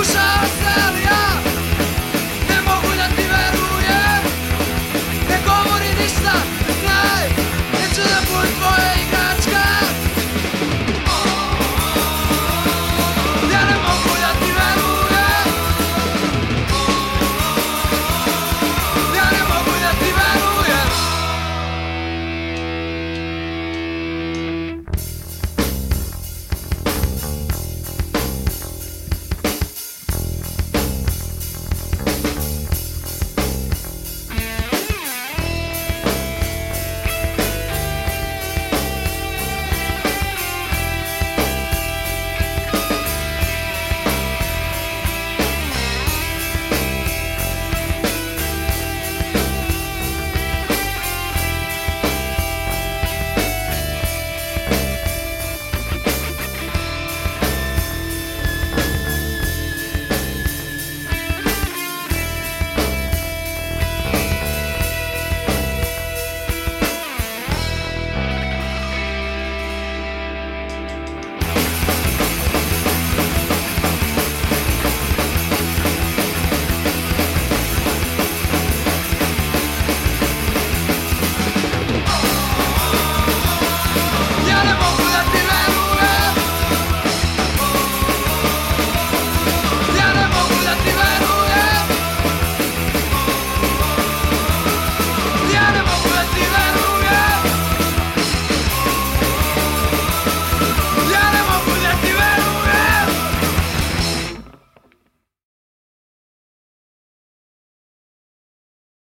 Cusa!